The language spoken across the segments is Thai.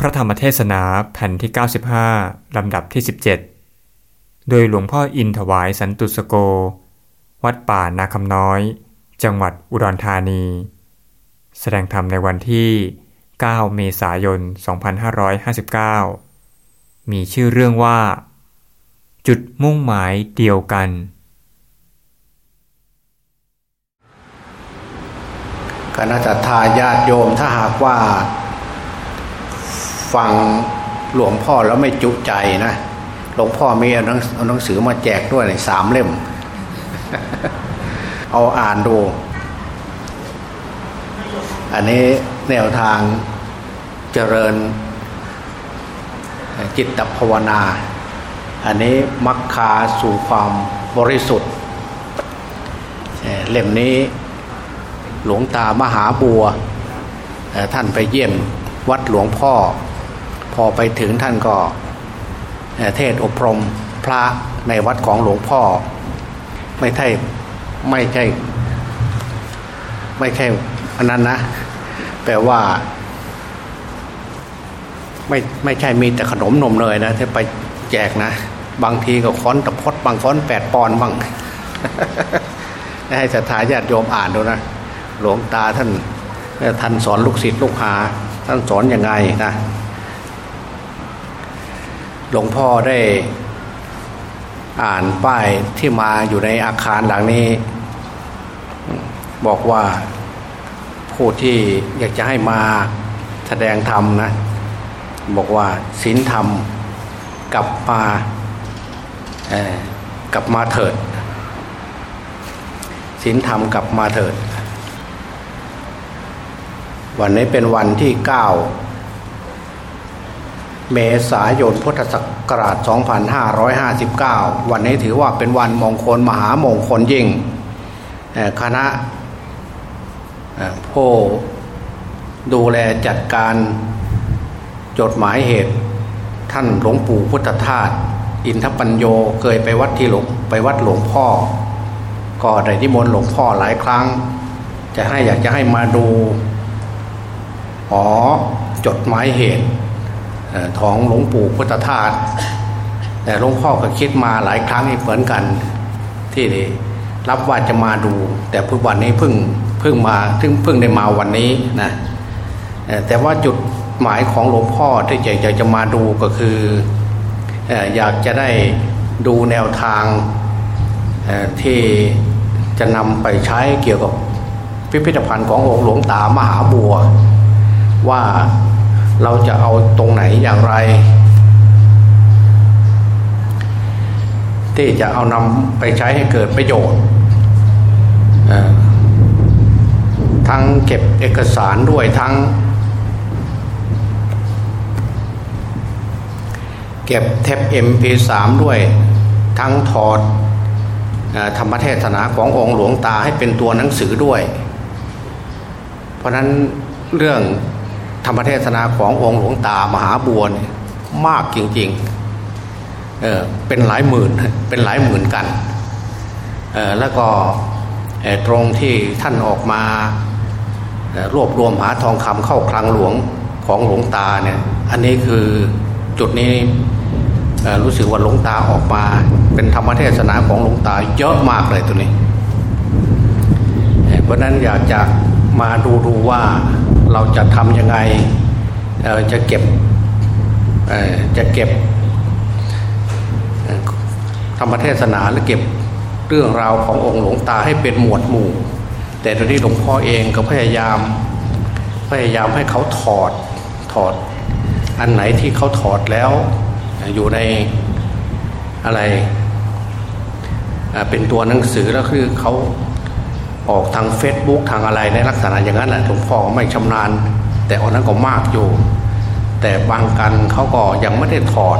พระธรรมเทศนาแผ่นที่ 95 ลำดับที่ 17 โดยหลวงพ่ออินถวายสันตุสโก วัดป่านาคำน้อย จังหวัดอุดรธานี แสดงธรรมในวันที่ 9 เมษายน 2559 มีชื่อเรื่องว่า จุดมุ่งหมายเดียวกัน คณะทาญาติโยมถ้าหากว่า ฟังหลวงพ่อแล้วไม่จุใจนะหลวงพ่อมีเอาหนังสือมาแจกด้วยสามเล่ม เอาอ่านดู อันนี้แนวทางเจริญ จิตภาวนา อันนี้มักคาสู่ความบริสุทธิ์เล่มนี้หลวงตามหาบัว ท่านไปเยี่ยมวัดหลวงพ่อ อไปถึงท่านก็เทศอบรมพระในวัดของหลวงพ่อ ไม่ใช่ไม่ใช่ ไม่ใช่อันนั้นนะแปลว่า ไม่ไม่ใช่มีแต่ขนมนมเลยนะที่ไปแจกนะ บางทีก็ค้อนตะพดบางค้อนแปดปอนบ้างให้ศรัทธาญาติโยมอ่านดูนะหลวงตาท่านท่านสอนลูกศิษย์ลูกหา ท่านสอนอยังไงนะ หลวงพ่อได้อ่านป้ายที่มาอยู่ในอาคารหลังนี้ บอกว่าผู้ที่อยากจะให้มาแสดงธรรมนะ บอกว่าศีลธรรมกลับมากลับมาเถิดศีลธรรมกลับมาเถิด วันนี้เป็นวันที่9 เมษายนพุทธศักราช 2559 วันนี้ถือว่าเป็นวันมงคลมหามงคลยิ่ง คณะผู้ดูแลจัดการจดหมายเหตุ ท่านหลวงปู่พุทธทาสอินทปัญโยเคยไปวัดที่หลวงไปวัดหลวงพ่อ ก็ได้ที่มนหลวงพ่อหลายครั้ง จะให้อยากจะให้มาดูขอจดหมายเหตุ ของหลวงปู่พุทธทาสแต่หลวงพ่อก็คิดมาหลายครั้งเหมือนกัน ที่รับว่าจะมาดู แต่พุวันนี้เพิ่งเพิ่งมาถึงเพิ่งได้มาวันนี้นะแต่ว่าจุดหมายของหลวงพ่อที่อยากจะมาดูก็คืออยากจะได้ดูแนวทางที่จะนำไปใช้เกี่ยวกับพิพิธภัณฑ์ขององค์หลวงตามหาบัว ว่า เราจะเอาตรงไหนอย่างไร ที่จะเอานำไปใช้ให้เกิดประโยชน์ทั้งเก็บเอกสารด้วยทั้ง เก็บเทป MP3 ด้วย ทั้งถอดธรรมเทศนาขององค์หลวงตาให้เป็นตัวหนังสือด้วย เพราะนั้นเรื่อง ธรรมเทศนาขององค์หลวงตามหาบัวเนี่ยมากจริงๆเออเป็นหลายหมื่นเป็นหลายหมื่นกันเออแล้วก็ตรงที่ท่านออกมารวบรวมหาทองคำเข้าคลังหลวงของหลวงตาเนี่ยอันนี้คือจุดนี้รู้สึกว่าหลวงตาออกมา เป็นธรรมเทศนาของหลวงตาเยอะมากเลยตัวนี้ เพราะนั้นอยากจะมาดูดูว่า เราจะทำยังไงจะเก็บจะเก็บธรรมเทศนาหรือเก็บเรื่องราวขององค์หลวงตาให้เป็นหมวดหมู่ แต่ตอนนี้หลวงพ่อเองก็พยายาม พยายามให้เขาถอดถอด อันไหนที่เขาถอดแล้ว อยู่ในอะไร เป็นตัวหนังสือแล้วคือเขา ออกทางเฟซบุ๊กทางอะไรในลักษณะอย่างนั้นแหละหลวงพ่อไม่ชำนาญ แต่อันนั้นก็มากอยู่ แต่บางกันเขาก็ยังไม่ได้ถอด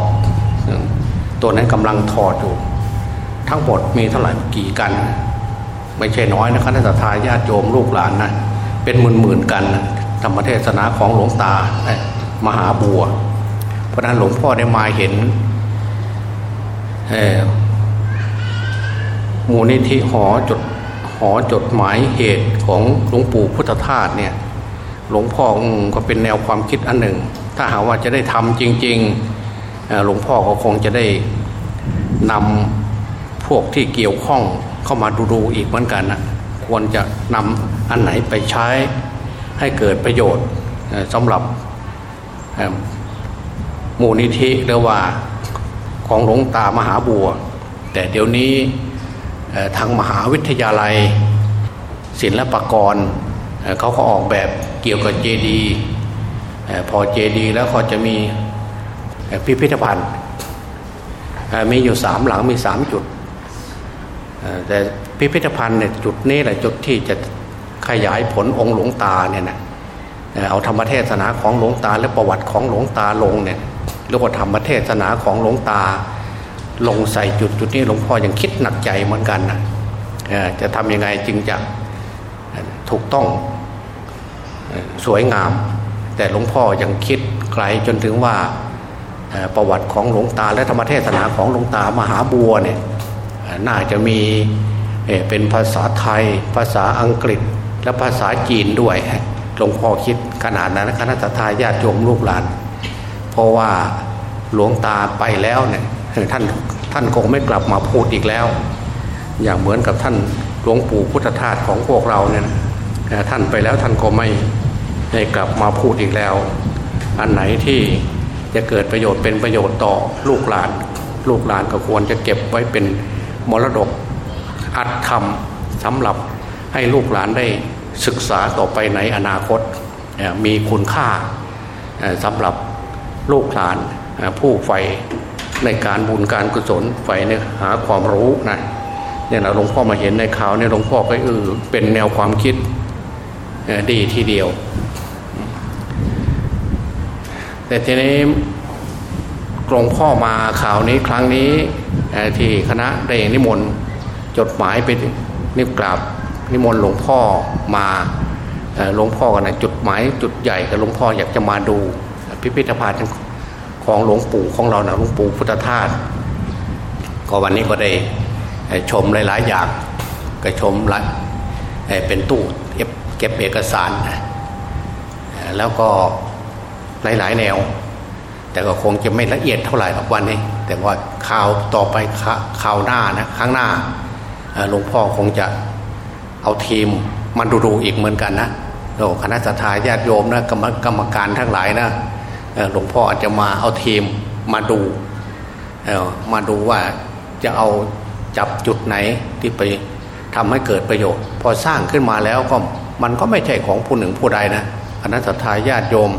ตัวนั้นกำลังถอดอยู่ ทั้งหมดมีเท่าไหร่กี่กัน ไม่ใช่น้อยนะคณะทาญาติโยมลูกหลานนะเป็นหมื่นหมื่นกันธรรมเทศนาของหลวงตามหาบัว เพราะนั้นหลวงพ่อได้มาเห็นมูลนิธิหอจด หอจดหมายเหตุของหลวงปู่พุทธทาสเนี่ยหลวงพ่อก็เป็นแนวความคิดอันหนึ่ง ถ้าหากว่าจะได้ทำจริงๆหลวงพ่อก็คงจะได้นำพวกที่เกี่ยวข้องเข้ามาดูดูอีกเหมือนกันนะควรจะนำอันไหนไปใช้ให้เกิดประโยชน์สำหรับมูลนิธิหรือว่าของหลวงตามหาบัว แต่เดี๋ยวนี้ ทางมหาวิทยาลัย ศิลปากรเขาก็ออกแบบเกี่ยวกับเจดีพอเจดีแล้วเขาจะมีพิพิธภัณฑ์มีอยู่สามหลังมีสามจุดแต่พิพิธภัณฑ์เนี่ยจุดนี้แหละจุดที่จะขยายผลองค์หลวงตาเนี่ยนะเอาธรรมเทศนาของหลวงตาและประวัติของหลวงตาลงเนี่ยเรียกว่าธรรมเทศนาของหลวงตา ลงใส่จุดจุดนี้หลวงพ่อยังคิดหนักใจเหมือนกันนะจะทำยังไงจึงจะถูกต้องสวยงาม แต่หลวงพ่อยังคิดไกลจนถึงว่าประวัติของหลวงตาและธรรมเทศนาของหลวงตามหาบัวเนี่ยน่าจะมีเป็นภาษาไทย ภาษาอังกฤษและภาษาจีนด้วยหลวงพ่อคิดขนาดนั้นคณะทาญาติโยมลูกหลาน เพราะว่าหลวงตาไปแล้วเนี่ย ท่านท่านคงไม่กลับมาพูดอีกแล้ว อย่างเหมือนกับท่านหลวงปู่พุทธทาสของพวกเราเนี่ยท่านไปแล้วท่านก็ไม่ได้กลับมาพูดอีกแล้ว อันไหนที่จะเกิดประโยชน์เป็นประโยชน์ต่อลูกหลาน ลูกหลานก็ควรจะเก็บไว้เป็นมรดกอัดคำสำหรับให้ลูกหลานได้ศึกษาต่อไปในอนาคตมีคุณค่าสำหรับลูกหลานผู้ใฝ่ ในการบุญการกุศลใฝ่ในหาความรู้นะเนี่ยเราหลวงพ่อมาเห็นในข่าวเนี่ยหลวงพ่อก็เออเป็นแนวความคิดดีทีเดียว แต่ทีนี้หลวงพ่อมาข่าวนี้ครั้งนี้ที่คณะได้นิมนต์จดหมายไปนิกราบนิมนต์หลวงพ่อมาหลวงพ่อกันนะจุดหมายจุดใหญ่กับหลวงพ่ออยากจะมาดูพิพิธภัณฑ์ ของหลวงปู่ของเรานะหลวงปู่พุทธทาสก็วันนี้ก็ได้ชมหลายๆอย่างก็ชมละเป็นตู้เก็บเอกสารแล้วก็หลายๆแนว แต่ก็คงจะไม่ละเอียดเท่าไหร่หรอกวันนี้ แต่ว่าข่าวต่อไปข่าวหน้านะครั้งหน้าหลวงพ่อคงจะเอาทีมมันดูดูอีกเหมือนกันนะคณะสัตยาญาติโยมนะกรรมการทั้งหลายนะ หลวงพ่ออาจจะมาเอาทีมมาดูมาดูว่าจะเอาจับจุดไหนที่ไปทำให้เกิดประโยชน์ พอสร้างขึ้นมาแล้วก็มันก็ไม่ใช่ของผู้หนึ่งผู้ใดนะคณะสัตยาญาติโยม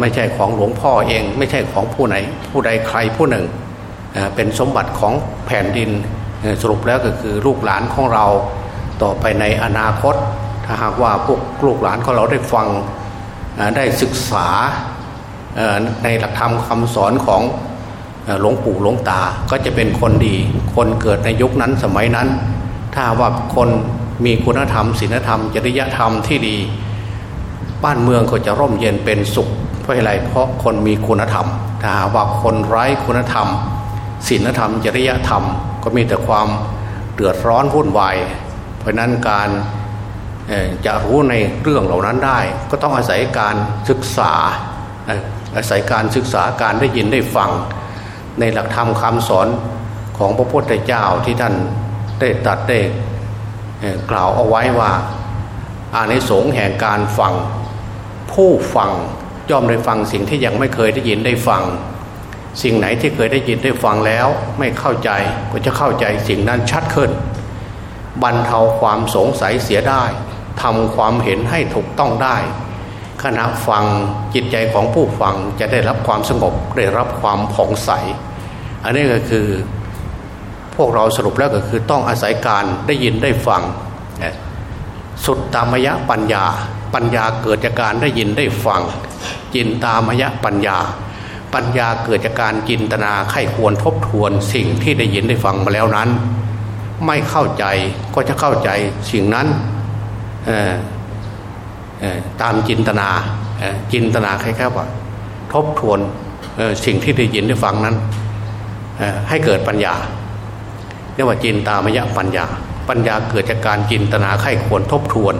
ไม่ใช่ของหลวงพ่อเอง ไม่ใช่ของผู้ไหน ผู้ใดใครผู้หนึ่งเป็นสมบัติของแผ่นดินสรุปแล้วก็คือลูกหลานของเราต่อไปในอนาคต ถ้าหากว่าพวกลูกหลานของเราได้ฟังได้ศึกษา ในหลักธรรมคำสอนของหลวงปู่หลวงตาก็จะเป็นคนดี คนเกิดในยุคนั้นสมัยนั้น ถ้าว่าคนมีคุณธรรมศีลธรรม จริยธรรมที่ดี บ้านเมืองก็จะร่มเย็นเป็นสุข เพราะอะไรเพราะคนมีคุณธรรม ถ้าว่าคนไร้คุณธรรมศีลธรรม จริยธรรม ก็มีแต่ความเดือดร้อนวุ่นวายเพราะนั้นการจะรู้ในเรื่องเหล่านั้นได้ ก็ต้องอาศัยการศึกษา อาศัยการศึกษาการได้ยินได้ฟัง ในหลักธรรมคำสอนของพระพุทธเจ้าที่ท่านได้ตัดได้กล่าวเอาไว้ว่าอานิสงส์แห่งการฟัง ผู้ฟังย่อมได้ฟังสิ่งที่ยังไม่เคยได้ยินได้ฟัง สิ่งไหนที่เคยได้ยินได้ฟังแล้ว ไม่เข้าใจก็จะเข้าใจสิ่งนั้นชัดขึ้น บรรเทาความสงสัยเสียได้ทำความเห็นให้ถูกต้องได้ ขณะฟังจิตใจของผู้ฟังจะได้รับความสงบได้รับความผ่องใส อันนี้ก็คือพวกเราสรุปแล้วก็คือต้องอาศัยการได้ยินได้ฟัง สุดตามยะปัญญา ปัญญาเกิดจากการได้ยินได้ฟัง จินตามยะปัญญา ปัญญาเกิดจากการจินตนาไข้ควรทบทวนสิ่งที่ได้ยินได้ฟังมาแล้วนั้น ไม่เข้าใจก็จะเข้าใจสิ่งนั้น ตามจินตนาจินตนาคล้ายๆว่า ทบทวนสิ่งที่ได้ยินได้ฟังนั้นให้เกิดปัญญาเรียกว่าจินตามยะปัญญา ปัญญาเกิดจากการจินตนาไข้ควรทบทวน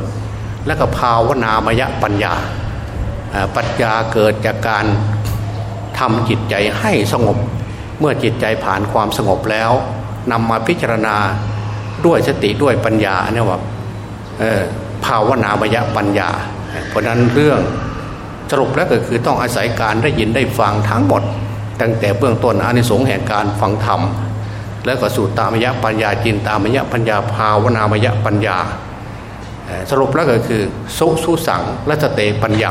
และก็ภาวนามยะปัญญาปัญญาเกิดจากการทำจิตใจให้สงบ เมื่อจิตใจผ่านความสงบแล้วนำมาพิจารณาด้วยสติด้วยปัญญาเนี่ยว่า ภาวนามยปัญญา เพราะนั้นเรื่องสรุปแล้วก็คือต้องอาศัยการได้ยินได้ฟังทั้งหมด ตั้งแต่เบื้องต้นอานิสงส์แห่งการฟังธรรม แล้วก็สู่ตามยปัญญาจินตามยปัญญาภาวนามยปัญญา สรุปแล้วก็คือสุสุสังและสเตปัญญา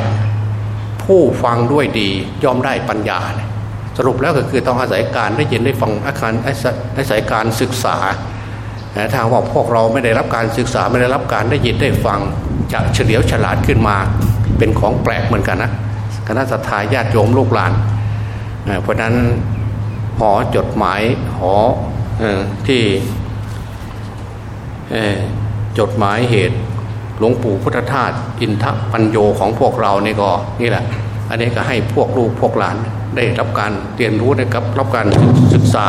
ผู้ฟังด้วยดีย่อมได้ปัญญา สรุปแล้วก็คือต้องอาศัยการได้ยินได้ฟังอาการอาศัยการศึกษา ถ้าว่าพวกเราไม่ได้รับการศึกษาไม่ได้รับการได้ยินได้ฟังจะเฉลียวฉลาดขึ้นมา เป็นของแปลกเหมือนกันนะคณะสัตยาญาติโยมลูกหลาน เพราะนั้นหอจดหมายหอที่จดหมายเหตุหลวงปู่พุทธทาสอินทปัญโยของพวกเราเนี่ก็นี่แหละ อันนี้ก็ให้พวกลูกพวกหลานได้รับการเรียนรู้นะครับรับการศึกษา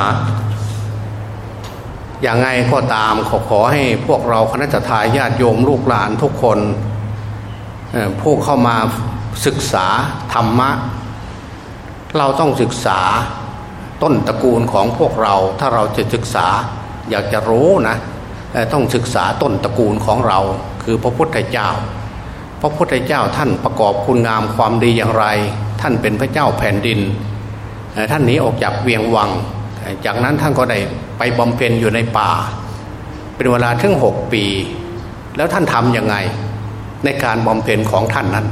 อย่างไงก็ตามขอขอให้พวกเราคณะทาญาติโยมลูกหลานทุกคนผู้เข้ามาศึกษาธรรมะ เราต้องศึกษาต้นตระกูลของพวกเราถ้าเราจะศึกษาอยากจะรู้นะต้องศึกษาต้นตระกูลของเรา คือพระพุทธเจ้า พระพุทธเจ้าท่านประกอบคุณงามความดีอย่างไร ท่านเป็นพระเจ้าแผ่นดิน ท่านหนีออกจากเวียงวัง จากนั้นท่านก็ได้ ไปบำเพ็ญอยู่ในป่า เป็นเวลาถึงหกปี แล้วท่านทำยังไงในการบำเพ็ญของท่านนั้น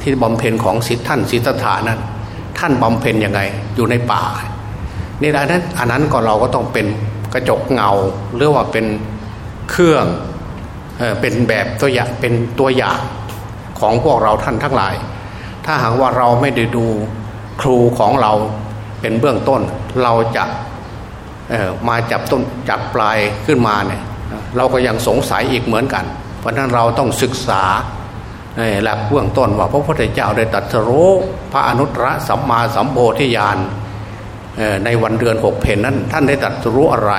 ที่บำเพ็ญของสิทธิท่านสิทธานั้น ท่านบำเพ็ญยังไงอยู่ในป่านี่แหละนั้นอันนั้นก็เราก็ต้องเป็นกระจกเงาหรือว่าเป็นเครื่องเป็นแบบตัวอย่างเป็นตัวอย่างของพวกเราท่านทั้งหลาย ถ้าหากว่าเราไม่ได้ดูครูของเราเป็นเบื้องต้นเราจะ มาจับต้นจับปลายขึ้นมาเนี่ยเราก็ยังสงสัยอีกเหมือนกัน เพราะนั้นเราต้องศึกษาหลักเบื้องต้นว่าพระพุทธเจ้าได้ตรัสรู้พระอนุตตรสัมมาสัมโพธิญาณในวันเดือนหกเพนนั้น ท่านได้ตรัสรู้อะไร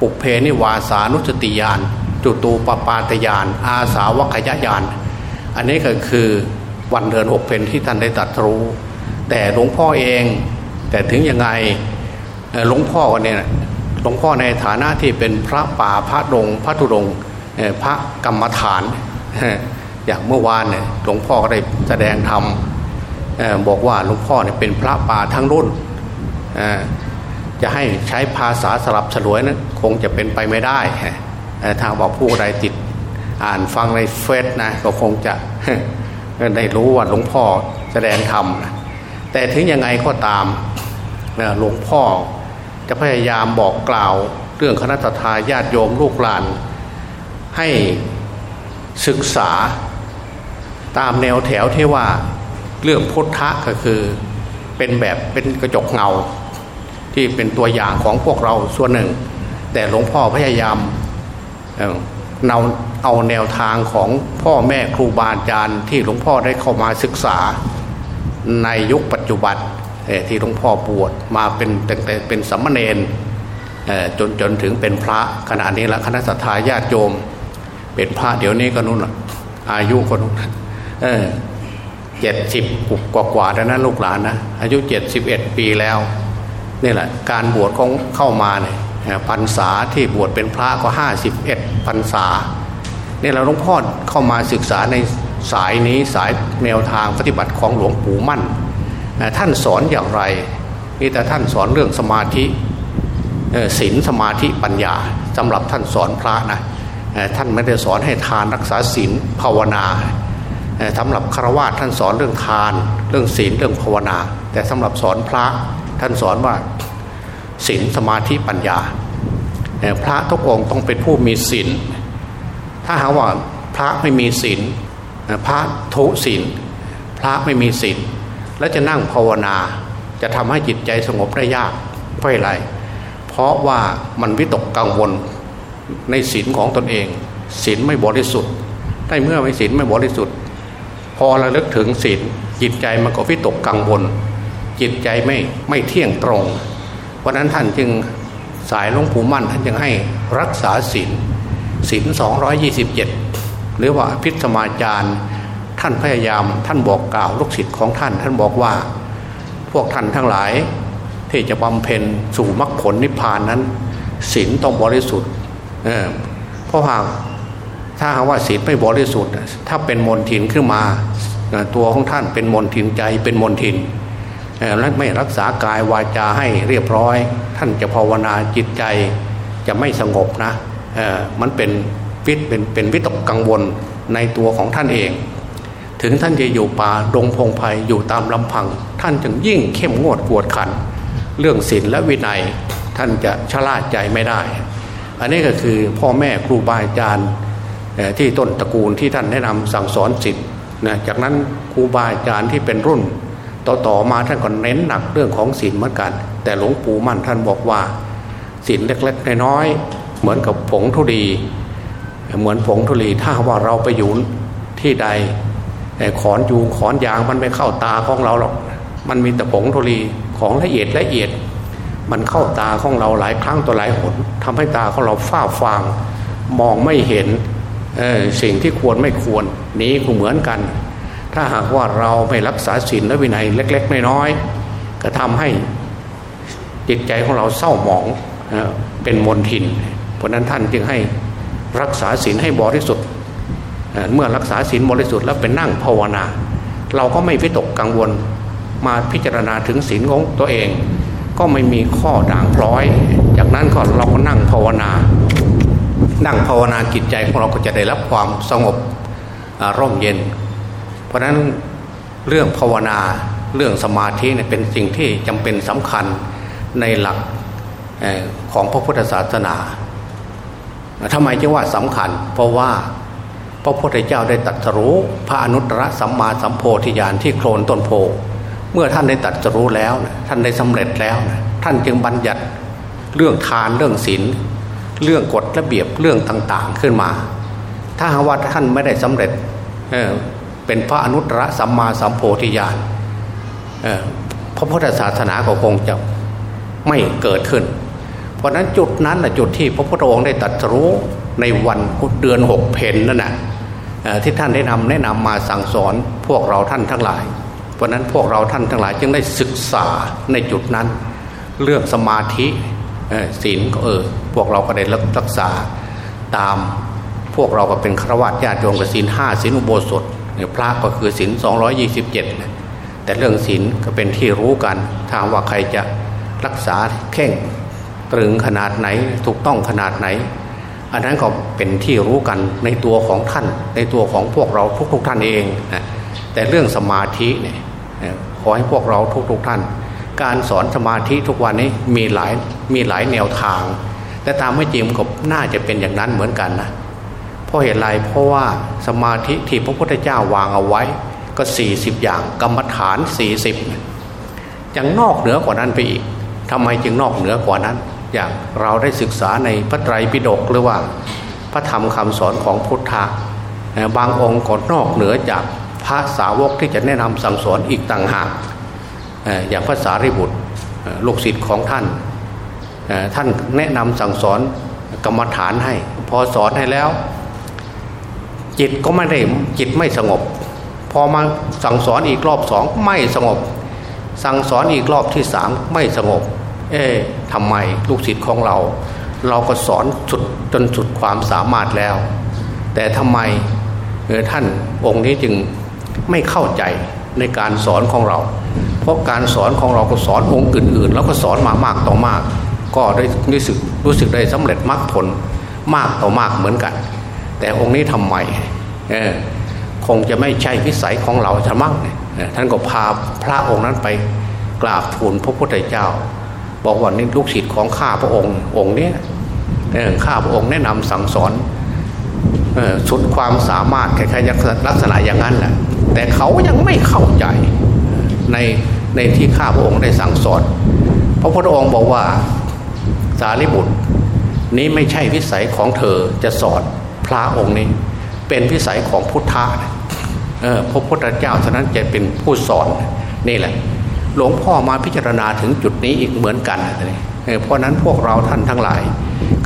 ปุเพนิวาสานุสติญาณจุตูปปาตยานอาสาวกยยานอันนี้ก็คือวันเดือนหกเพนที่ท่านได้ตัดรู้ แต่หลวงพ่อเอง แต่ถึงยังไง หลวงพ่อกันเนี่ยหลวงพ่อในฐานะที่เป็นพระป่าพระดงพระธุรงพระกรรมฐาน อย่างเมื่อวานเนี่ยหลวงพ่อก็ได้แสดงธรรมบอกว่าหลวงพ่อเนี่ยเป็นพระป่าทั้งรุ่นจะให้ใช้ภาษาสลับฉลวยนะั้นคงจะเป็นไปไม่ได้ถ้าบอกผู้ใดติดอ่านฟังในเฟซนะก็คงจะได้รู้ว่าหลวงพ่อแสดงธรรมนะแต่ถึงยังไงก็ตามหลวงพ่อ จะพยายามบอกกล่าว เรื่องคณะทาญาติโยมลูกหลาน ให้ศึกษาตามแนวแถวที่ว่าเรื่องพุทธะก็คือเป็นแบบเป็นกระจกเงา ที่เป็นตัวอย่างของพวกเราส่วนหนึ่ง แต่หลวงพ่อพยายามเอาเอาแนวทางของพ่อแม่ครูบาอาจารย์ที่หลวงพ่อได้เข้ามาศึกษาในยุคปัจจุบัน ที่หลวงพ่อบวชมาเป็นตั้งแต่เป็นสัมมาเนนจนจนถึงเป็นพระขณะนี้ละคณะสัตยาญาติโยม เป็นพระเดี๋ยวนี้ก็นู่นอายุก็นู่นเจ็ดสิบกว่ากว่าแล้วนะลูกหลานนะอายุเจ็ดสิบเอ็ดปีแล้วนี่แหละการบวชของเข้ามาเนี่ยพรรษาที่บวชเป็นพระก็ห้าสิบเอ็ดพรรษาเนี่ยเราหลวงพ่อเข้ามาศึกษาในสายนี้สายแนวทางปฏิบัติของหลวงปู่มั่น ท่านสอนอย่างไรนี่แต่ท่านสอนเรื่องสมาธิศีลสมาธิปัญญาสำหรับท่านสอนพระนะท่านไม่ได้สอนให้ทานรักษาศีลภาวนาสำหรับฆราวาสท่านสอนเรื่องทาน เรื่องศีลเรื่องภาวนา แต่สำหรับสอนพระท่านสอนว่าศีลสมาธิปัญญา พระทุกองค์ต้องเป็นผู้มีศีลถ้าหาว่าพระไม่มีศีลพระทุศีลพระไม่มีศีล แล้วจะนั่งภาวนา จะทำให้จิตใจสงบได้ยากเพราะอะไร เพราะว่ามันวิตกกังวลในศีลของตนเองศีลไม่บริสุทธิ์ได้เมื่อไม่ศีลไม่บริสุทธิ์ พอระลึกถึงศีลจิตใจมันก็วิตกกังวล จิตใจไม่ไม่เที่ยงตรง เพราะนั้นท่านจึงสายหลวงปู่มั่นท่านจึงให้รักษาศีลศีลสองยี่สิบเจ็ดหรือว่าพิสมาจารย์ ท่านพยายามท่านบอกกล่าวลูกศิษย์ของท่าน ท่านบอกว่า พวกท่านทั้งหลาย ที่จะบำเพ็ญสู่มรรคผลนิพพานนั้นศีลต้องบริสุทธิ์เพราะหากถ้าหากว่าศีลไม่บริสุทธิ์ ถ้าเป็นมนทินขึ้นมา ตัวของท่านเป็นมนทินใจเป็นมนทินและไม่รักษากายวาจาให้เรียบร้อย ท่านจะภาวนาจิตใจจะไม่สงบนะมันเป็นวิตเป็นเป็นวิตกกังวลในตัวของท่านเอง ถึงท่านจะอยู่ป่าดงพงไพ่อยู่ตามลำพัง ท่านจึงยิ่งเข้มงวดกวดขัน เรื่องศีลและวินัยท่านจะชะล่าใจไม่ได้ อันนี้ก็คือพ่อแม่ครูบาอาจารย์ที่ต้นตระกูลที่ท่านแนะนำสั่งสอนศีลนะจากนั้นครูบาอาจารย์ที่เป็นรุ่น ต่อๆมาท่านก็เน้นหนักเรื่องของศีลเหมือนกัน แต่หลวงปู่มั่นท่านบอกว่าศีลเล็กๆน้อยๆเหมือนกับผงทุดีเหมือนผงทุลีถ้าว่าเราไปอยู่ที่ใด ขอนยูงขอนยางมันไม่เข้าตาของเราหรอก มันมีแต่ผงทุลีของละเอียดละเอียด มันเข้าตาของเราหลายครั้งตัวหลายหนทำให้ตาของเราฝ้าฟางมองไม่เห็นสิ่งที่ควรไม่ควร นี้ก็เหมือนกัน ถ้าหากว่าเราไม่รักษาศีลและวินัยเล็ก ๆ น้อยๆก็ทำให้จิตใจของเราเศร้าหมองเป็นมนทิน เพราะนั้นท่านจึงให้รักษาศีลให้บริสุทธิ์ เมื่อรักษาศีลบริสุทธิ์แล้วเป็นนั่งภาวนา เราก็ไม่วิตกกังวล มาพิจารณาถึงศีลของตัวเอง ก็ไม่มีข้อด่างพร้อย จากนั้นก็เราก็นั่งภาวนา นั่งภาวนาจิตใจของเราก็จะได้รับความสงบร่มเย็น เพราะฉะนั้นเรื่องภาวนาเรื่องสมาธิเนี่ยเป็นสิ่งที่จำเป็นสำคัญในหลักของพระพุทธศาสนาทำไมจึงว่าสำคัญ เพราะว่า พระพุทธเจ้าได้ตัดรู้พระอนุตตรสัมมาสัมโพธิญาณที่โคลนต้นโพ เมื่อท่านได้ตัดรู้แล้วท่านได้สำเร็จแล้วท่านจึงบัญญัติเรื่องทานเรื่องศีลเรื่องกฎระเบียบเรื่องต่างๆขึ้นมา ถ้าหากว่าท่านไม่ได้สำเร็จเเป็นพระอนุตตรสัมมาสัมโพธิญาณพระพุทธศาสนาก็คงจะไม่เกิดขึ้น เพราะนั้นจุดนั้นแหะจุดที่พระพุทธองค์ได้ตรัสรู้ในวันเดือนหกเพนนั่นแหะ ที่ท่านได้นำแนะนำมาสั่งสอนพวกเราท่านทั้งหลาย เพราะนั้นพวกเราท่านทั้งหลายจึงได้ศึกษาในจุดนั้น เรื่องสมาธิศีลก็เออพวกเราก็ได้รักษาตามพวกเราก็เป็นฆราวาสญาติโยมกับศีลห้าศีลอุโบสถพระก็คือศีลสองยี่สิบเจ็ดแต่เรื่องศีลก็เป็นที่รู้กันทางว่าใครจะรักษาเข่งตรึงขนาดไหนถูกต้องขนาดไหน อันนั้นก็เป็นที่รู้กันในตัวของท่าน ในตัวของพวกเราทุกๆทท่านเองนะแต่เรื่องสมาธิเนี่ยขอให้พวกเราทุกๆทท่าน การสอนสมาธิทุกวันนี้มีหลายมีหลายแนวทาง แต่ตามไม่จริงก็น่าจะเป็นอย่างนั้นเหมือนกันนะเพราะเหตุไรเพราะว่าสมาธิที่พระพุทธเจ้าวางเอาไว้ก็ 40 อย่างกรรมฐาน 40ยังนอกเหนือกว่านั้นไปอีกทำไมจึงนอกเหนือกว่านั้น อย่างเราได้ศึกษาในพระไตรปิฎกหรือว่าพระธรรมคำสอนของพุทธะบางองค์ก็นอกเหนือจากพระสาวกที่จะแนะนำสั่งสอนอีกต่างหากอย่างพระสารีบุตรลูกศิษย์ของท่าน ท่านแนะนำสั่งสอนกรรมฐานให้ พอสอนให้แล้ว จิตก็ไม่ได้จิตไม่สงบ พอมาสั่งสอนอีกรอบสองไม่สงบ สั่งสอนอีกรอบที่สามไม่สงบ เอ๊ะทำไมลูกศิษย์ของเรา เราก็สอนสุดจนสุดความสามารถแล้ว แต่ทำไมท่านองค์นี้จึงไม่เข้าใจในการสอนของเรา เพราะการสอนของเราก็สอนองค์อื่นๆ แล้วก็สอนมามากต่อมาก ก็ได้รู้สึกรู้สึกได้สำเร็จมรรคผลมากต่อมากเหมือนกัน แต่องค์นี้ทำไมคงจะไม่ใช่วิสัยของเราจะมั่งท่านก็พาพระองค์นั้นไปกราบทูลพระพุทธเจ้า บอกว่านี่ลูกศิษย์ของข้าพระองค์ องค์นี้ข้าพระองค์แนะนำสั่งสอนสุดความสามารถคล้ายๆลักษณะอย่างนั้นแหละแต่เขายังไม่เข้าใจในในที่ข้าพระองค์ได้สั่งสอนพระพุทธองค์บอกว่าสารีบุตร นี้ไม่ใช่วิสัยของเธอจะสอนพระองค์นี้ เป็นวิสัยของพุทธะพระพุทธเจ้าเท่านั้นจะเป็นผู้สอนนี่แหละ หลวงพ่อมาพิจารณาถึงจุดนี้อีกเหมือนกันเพราะนั้นพวกเราท่านทั้งหลาย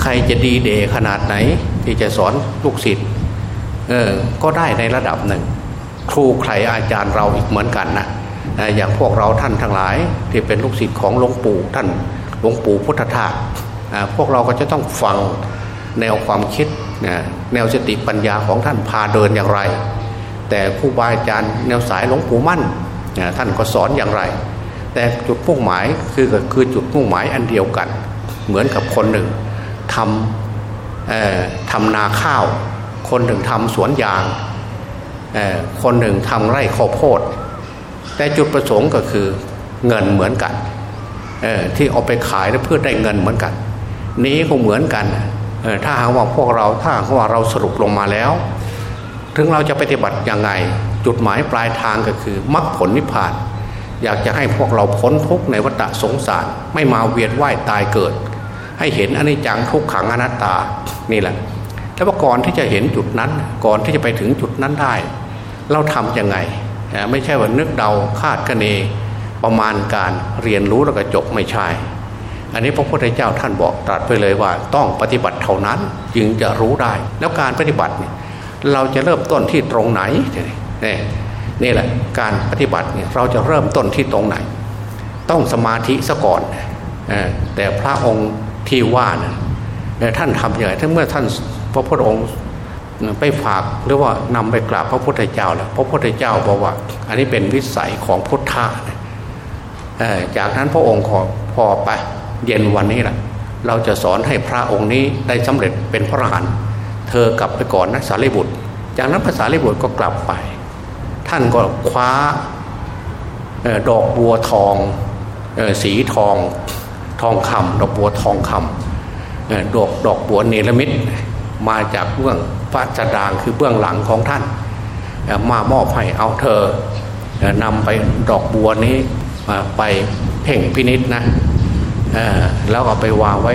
ใครจะดีเดขนาดไหน ที่จะสอนลูกศิษย์เออก็ได้ในระดับหนึ่ง ครูใครอาจารย์เราอีกเหมือนกันนะอย่างพวกเราท่านทั้งหลาย ที่เป็นลูกศิษย์ของหลวงปู่ท่านหลวงปู่พุทธทาสพวกเราก็จะต้องฟังแนวความคิดแนวสติปัญญาของท่านพาเดินอย่างไร แต่ครูบาอาจารย์แนวสายหลวงปู่มั่นท่านก็สอนอย่างไร แต่จุดมุ่งหมายคือคือจุดมุ่งหมายอันเดียวกัน เหมือนกับคนหนึ่งทำทำนาข้าว คนหนึ่งทำสวนยางคนหนึ่งทำไร่ข้าวโพด แต่จุดประสงค์ก็คือเงินเหมือนกันที่เอาไปขายแล้วเพื่อได้เงินเหมือนกัน นี้ก็เหมือนกันถ้าหากว่าพวกเราถ้าหากว่าเราสรุปลงมาแล้ว ถึงเราจะปฏิบัติยังไง จุดหมายปลายทางก็คือมรรคผลนิพพาน อยากจะให้พวกเราพ้นทุกข์ในวัฏสงสาร ไม่มาเวียนว่ายตายเกิด ให้เห็นอนิจจังทุกขังอนัตตานี่แหละแล้วก่อนที่จะเห็นจุดนั้นก่อนที่จะไปถึงจุดนั้นได้ เราทำยังไงไม่ใช่ว่านึกเดาคาดคะเน ประมาณการเรียนรู้แล้วก็จบไม่ใช่ อันนี้พระพุทธเจ้าท่านบอกตรัสไปเลยว่า ต้องปฏิบัติเท่านั้นจึงจะรู้ได้ แล้วการปฏิบัติเราจะเริ่มต้นที่ตรงไหนเนี่ย นี่แหละการปฏิบัติเนี่ยเราจะเริ่มต้นที่ตรงไหน ต้องสมาธิซะก่อนแต่พระองค์ที่ว่านะท่านทำอย่างไรถ้าเมื่อท่านพระพุทธองค์ไปฝากหรือว่านำไปกราบพระพุทธเจ้าแล้วพระพุทธเจ้าบอกว่า อันนี้เป็นวิสัยของพุทธะจากนั้นพระองค์ขอพอไปเย็นวันนี้แหละเราจะสอนให้พระองค์นี้ได้สำเร็จเป็นพระอรหันต์เธอกลับไปก่อนนะสารีบุตร จากนั้นภาษารีบุตรก็กลับไป ท่านก็คว้าดอกบัวทองสีทองทองคำดอกบัวทองคำดอกดอกบัวเนรมิตมาจากเบื้องพระจดางคือเบื้องหลังของท่าน มามอบให้เอาเธอนำไปดอกบัวนี้ไปเพ่งพินิษนะแล้วก็ไปวางไว้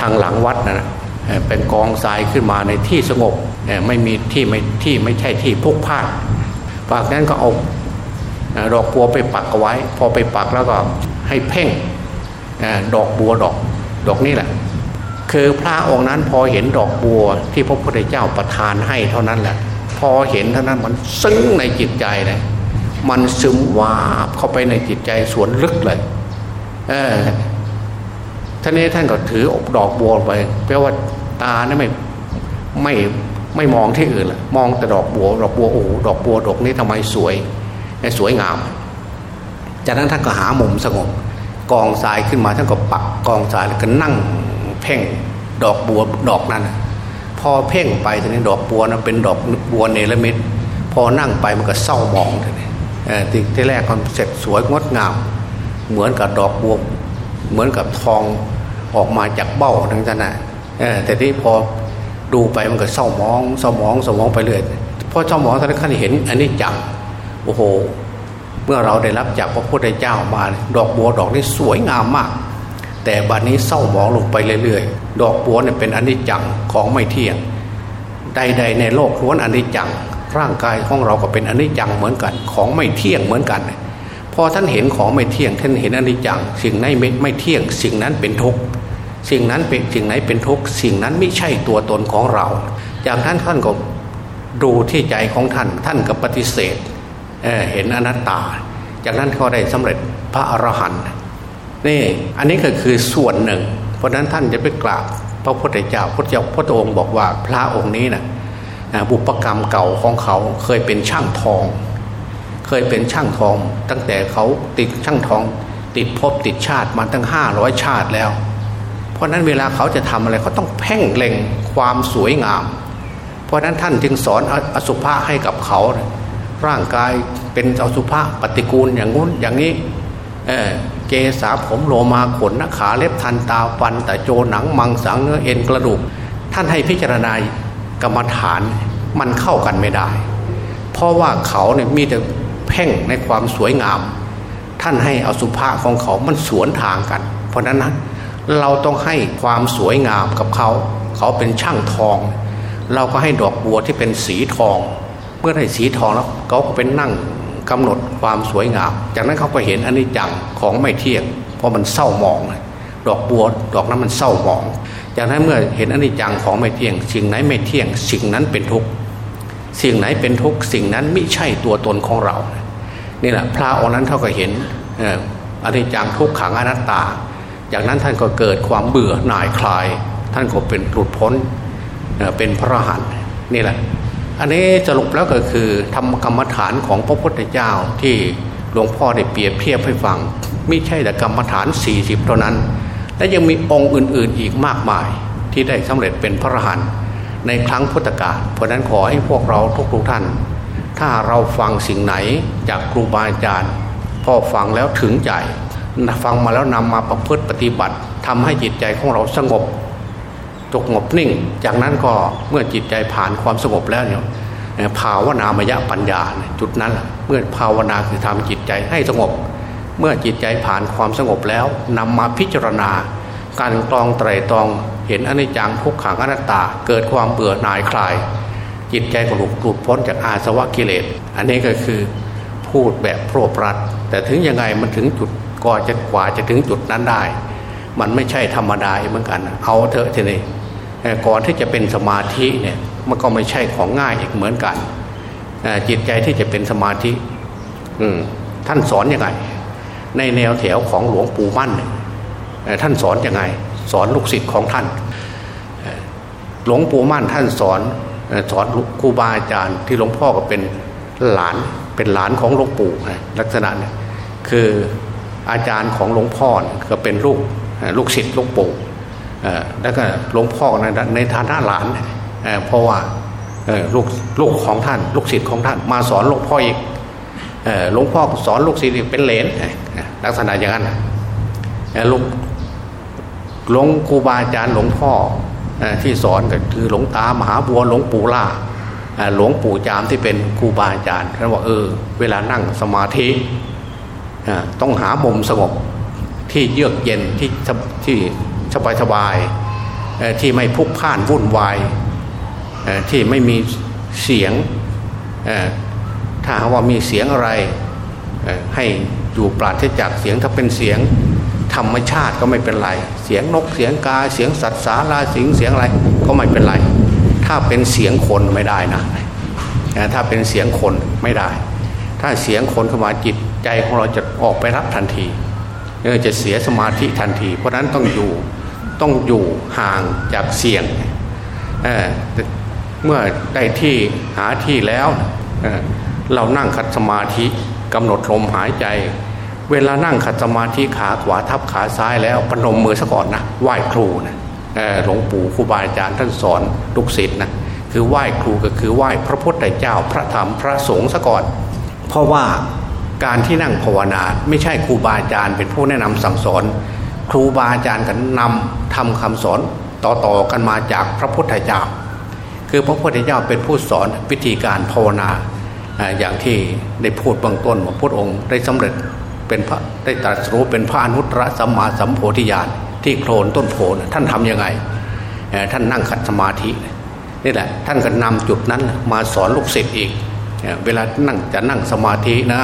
ทางหลังวัดนะเป็นกองทรายขึ้นมาในที่สงบไม่มีที่ไม่ที่ไม่ใช่ที่พกพลาด ปากนั้นก็เอาดอกบัวไปปักเอาไว้ พอไปปักแล้วก็ให้เพ่งดอกบัวดอกดอกนี้แหละ คือพระองค์นั้นพอเห็นดอกบัวที่พระพุทธเจ้าประทานให้เท่านั้นแหละ พอเห็นเท่านั้นมันซึ้งในจิตใจเลยมันซึมวาบเข้าไปในจิตใจสวนลึกเลย เออท่านนี้ท่านก็ถืออบดอกบัวไปแปลว่าตาเนี่ยไม่ไม่ ไม่มองที่อื่นละมองแต่ดอกบัว ดอกบัวโอ้ดอกบัวดอกนี้ทำไมสวยสวยงาม จากนั้นท่านก็หามุมสงบกองทรายขึ้นมาท่านก็ปักกองทรายแล้วก็นั่งเพ่งดอกบัวดอกนั้น พอเพ่งไปทีนี้ดอกบัวนะเป็นดอกบัวเนรมิตพอนั่งไปมันก็เศร้ามองทีนี้ที่แรกมันเสร็จสวยงดงาม เหมือนกับดอกบัว เหมือนกับทองออกมาจากเบ้าทั้งนั้นนะแต่ที่พอ ดูไปมันก็เศร้ามองเศร้ามองเศร้ามองไปเรื่อยพอเศร้ามองท่านขั้นเห็นอันนี้จังโอ้โห เมื่อเราได้รับจากพระพุทธเจ้ามา ดอกบัวดอกนี้สวยงามมาก แต่บัดนนี้เศร้ามองลงไปเรื่อยๆ ดอกบัวเนี่ยเป็นอนิจจังของไม่เที่ยง ใด ๆ ในโลกล้วนอนิจจัง ร่างกายของเราก็เป็นอนิจจังเหมือนกัน ของไม่เที่ยงเหมือนกันพอท่านเห็นของไม่เที่ยงท่านเห็นอนิจจัง สิ่งไหนไม่เที่ยง สิ่งนั้นเป็นทุกข์ สิ่งนั้นเป็นสิ่งไหนเป็นทุกข์สิ่งนั้นไม่ใช่ตัวตนของเรา จากนั้นท่านก็ดูที่ใจของท่านท่านก็ปฏิเสธเเห็นอนัตตา จากนั้นก็ได้สำเร็จพระอรหันต์นี่อันนี้ก็คือส่วนหนึ่ง เพราะนั้นท่านจะไปกราบพระพุทธเจ้าพระเจ้าพระองค์บอกว่าพระองค์นี้นะบุปกรรมเก่าของเขาเคยเป็นช่างทอง เคยเป็นช่างทอง ตั้งแต่เขาติดช่างทอง ติดภพติดชาติมาตั้งห้าร้อยชาติแล้ว ราะนั้นเวลาเขาจะทำอะไรเขาต้องเพ่งเล็งความสวยงาม เพราะนั้นท่านจึงสอนอสุภะให้กับเขา ร่างกายเป็นอสุภะปฏิกูลอย่างงู้นอย่างนี้เเกสาผมโลมาขนนักขาเล็บทันตาฟัน แต่โจหนังมังสังเนื้อเอ็นกระดูก ท่านให้พิจารณากรรมฐานมันเข้ากันไม่ได้ เพราะว่าเขาเนี่ยมีแต่เพ่งในความสวยงาม ท่านให้อสุภะของเขามันสวนทางกัน เพราะนั้นนะ เราต้องให้ความสวยงามกับเขา เขาเป็นช่างทอง เราก็ให้ดอกบัวที่เป็นสีทอง เมื่อได้สีทองแล้วเขาก็เป็นนั่งกำหนดความสวยงาม จากนั้นเขาก็เห็นอันนี้จังของไม่เที่ยง เพราะมันเศร้ามอง ดอกบัวดอกนั้นมันเศร้ามอง จากนั้นเมื่อเห็นอันนี้จังของไม่เที่ยง สิ่งไหนไม่เที่ยง สิ่งนั้นเป็นทุกข์สิ่งไหนเป็นทุกข์สิ่งนั้นไม่ใช่ตัวตนของเรา นี่แหละพระองค์นั้นเท่ากับเห็นอนิจจังทุกขังอนัตตา จากนั้นท่านก็เกิดความเบื่อหน่ายคลาย ท่านก็เป็นหลุดพ้นเป็นพระหันนี่แหละ อันนี้สรุปแล้วก็คือธรรมกรรมฐานของพระพุทธเจ้าที่หลวงพ่อได้เปรียบเทียบให้ฟัง ไม่ใช่แต่กรรมฐาน 40 เท่านั้น และยังมีองค์อื่น ๆ อีกมากมายที่ได้สำเร็จเป็นพระหันในครั้งพุทธกาลเพราะนั้นขอให้พวกเราทุกๆท่าน ถ้าเราฟังสิ่งไหนจากครูบาอาจารย์ พอฟังแล้วถึงใจ ฟังมาแล้วนำมาประพฤติปฏิบัติทำให้จิตใจของเราสงบสงบนิ่ง จากนั้นก็เมื่อจิตใจผ่านความสงบแล้วเนี่ยภาวนามยะปัญญาจุดนั้นเมื่อภาวนาคือทำจิตใจให้สงบ เมื่อจิตใจผ่านความสงบแล้วนำมาพิจารณา การกรองไตรตรองเห็นอนิจจังทุกขังอนัตตา เกิดความเบื่อหน่ายคลาย จิตใจก็หลุดหลุดพ้นจากอาสวะกิเลส อันนี้ก็คือพูดแบบโปรปรัดแต่ถึงยังไงมันถึงจุด ก่อจะกว่าจะถึงจุดนั้นได้ มันไม่ใช่ธรรมดาเหมือนกัน เอาเถอะทีนี้ก่อนที่จะเป็นสมาธิเนี่ยมันก็ไม่ใช่ของง่ายอีกเหมือนกันจิตใจที่จะเป็นสมาธิท่านสอนอยังไง ในแนวแถวของหลวงปู่มั่นท่านสอนอยังไง สอนลูกศิษย์ของท่าน หลวงปู่มั่นท่านสอนสอนครูบาอาจารย์ที่หลวงพ่อก็เป็นหลานเป็นหลานของหลวงปู่ลักษณะเนี่ยคือ อาจารย์ของหลวงพ่อก็เป็นลูกลูกศิษย์ลวงปู่แล้วก็หลวงพ่อในในฐานะหลานเพราะว่าลูกลูกของท่าน ลูกศิษย์ของท่าน มาสอนหลวงพ่ออีกหลวงพ่อสอนลูกศิษย์เป็นเลนลักษณะอย่างนั้นลวงหลวงครูบาอาจารย์หลวงพ่อที่สอนก็คือหลวงตามหาบัวหลวงปู่ล่าหลวงปู่จามที่เป็นครูบาอาจารย์ท่านบอกเออ เวลานั่งสมาธิ ต้องหามุมสงบที่เยือกเย็นที่ที่สบายสบายที่ไม่พุกพ่านวุ่นวายที่ไม่มีเสียงถ้าว่ามีเสียงอะไรให้อยู่ปราศจากเสียงถ้าเป็นเสียงธรรมชาติก็ไม่เป็นไร เสียงนกเสียงกา เสียงสัตว์สาราสิงเสียงอะไรก็ไม่เป็นไร ถ้าเป็นเสียงคนไม่ได้นะถ้าเป็นเสียงคนไม่ได้ ถ้าเสียงคนเข้ามาจิต ใจของเราจะออกไปรับทันทีจะเสียสมาธิทันที เพราะนั้นต้องอยู่ต้องอยู่ห่างจากเสียงเเมื่อได้ที่หาที่แล้วเเรานั่งขัดสมาธิกำหนดลมหายใจ เวลานั่งขัดสมาธิขาขวาทับขาซ้ายแล้วปนมมือซะก่อนนะไหว้ครูนะหลวงปู่ครูบาอาจารย์ท่านสอนลูกศิษย์นะคือไหว้ครูก็คือไหว้พระพุทธเจ้าพระธรรมพระสงฆ์ซะก่อน เพราะว่า การที่นั่งภาวนาไม่ใช่ครูบาอาจารย์เป็นผู้แนะนำสั่งสอน ครูบาอาจารย์กันนำทำคำสอนต่อๆกันมาจากพระพุทธเจ้า คือพระพุทธเจ้าเป็นผู้สอนวิธีการภาวนาอย่างที่ได้พูดเบื้องต้นว่าพระองค์ได้สำเร็จเป็นพระได้ตรัสรู้เป็นพระอนุตตรสัมมาสัมโพธิญาณที่โคลนต้นโพนท่านทํำยังไงท่านนั่งขัดสมาธินี่แหละท่านก็นำจุดนั้นมาสอนลูกศิษย์อีก เวลานั่งจะนั่งสมาธินะ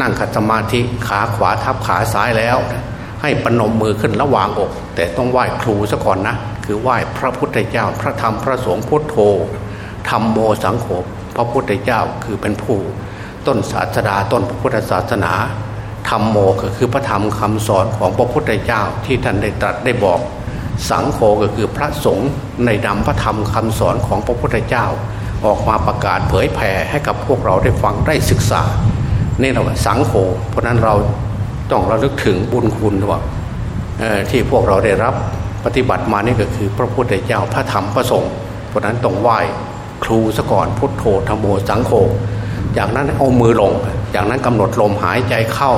นั่งขัดสมาธิขาขวาทับขาซ้ายแล้ว ให้ปนมมือขึ้นระหว่างอก แต่ต้องไหว้ครูซะก่อนนะ คือไหว้พระพุทธเจ้า พระธรรมพระสงฆ์พุทโธธรรมโมสังโฆพระพุทธเจ้าคือเป็นผู้ ต้นศาสดาต้นพระพุทธศาสนาธรรมโมก็คือพระธรรมคำสอนของพระพุทธเจ้าที่ท่านได้ตรัสได้บอก สังโฆก็คือพระสงฆ์ในนำพระธรรมคำสอนของพระพุทธเจ้า ออกมาประกาศเผยแผ่ให้กับพวกเราได้ฟังได้ศึกษา นี่เราสังโฆเพราะนั้นเราต้องระลึกถึงบุญคุณว่าที่พวกเราได้รับปฏิบัติมานี่ก็คือ พระพุทธเจ้าพระธรรมพระสงฆ์เพราะนั้นต้องไหว้ครูซะก่อนพุทโธธรรมโมสังโฆจากนั้นเอามือลง จากนั้นกำหนดลมหายใจเข้า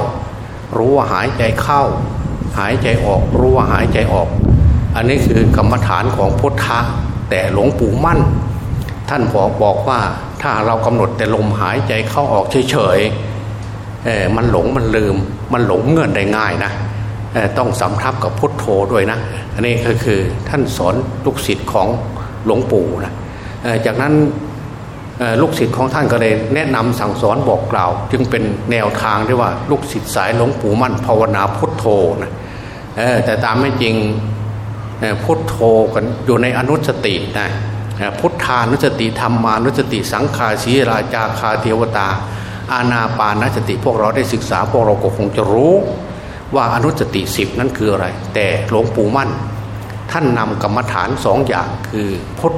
รู้ว่าหายใจเข้า หายใจออก รู้ว่าหายใจออก อันนี้คือกรรมฐานของพุทธะแต่หลวงปู่มั่น ท่านบอกบอกว่าถ้าเรากำหนดแต่ลมหายใจเข้าออกเฉยเมันหลงมันลืม มันหลงเงินได้ง่ายนะต้องสำทับกับพุทโธด้วยนะอันนี้ก็คือท่านสอนลูกศิษย์ของหลวงปู่นะจากนั้นลูกศิษย์ของท่านก็เลยแนะนำสั่งสอนบอกกล่าว จึงเป็นแนวทางที่ว่าลูกศิษย์สายหลวงปู่มั่นภาวนาพุทโธนะแต่ตามไม่จริงพุทโธกันอยู่ในอนุสตินะพุทธานุสติธรรมานุสติสังขาสีราจาคาเทวตา อาณาปานสติพวกเราได้ศึกษาพวกเราก็คงจะรู้ ว่าอนุสติสิบนั้นคืออะไร แต่หลวงปู่มั่น ท่านนำกรรมฐานสองอย่างคือพุทธ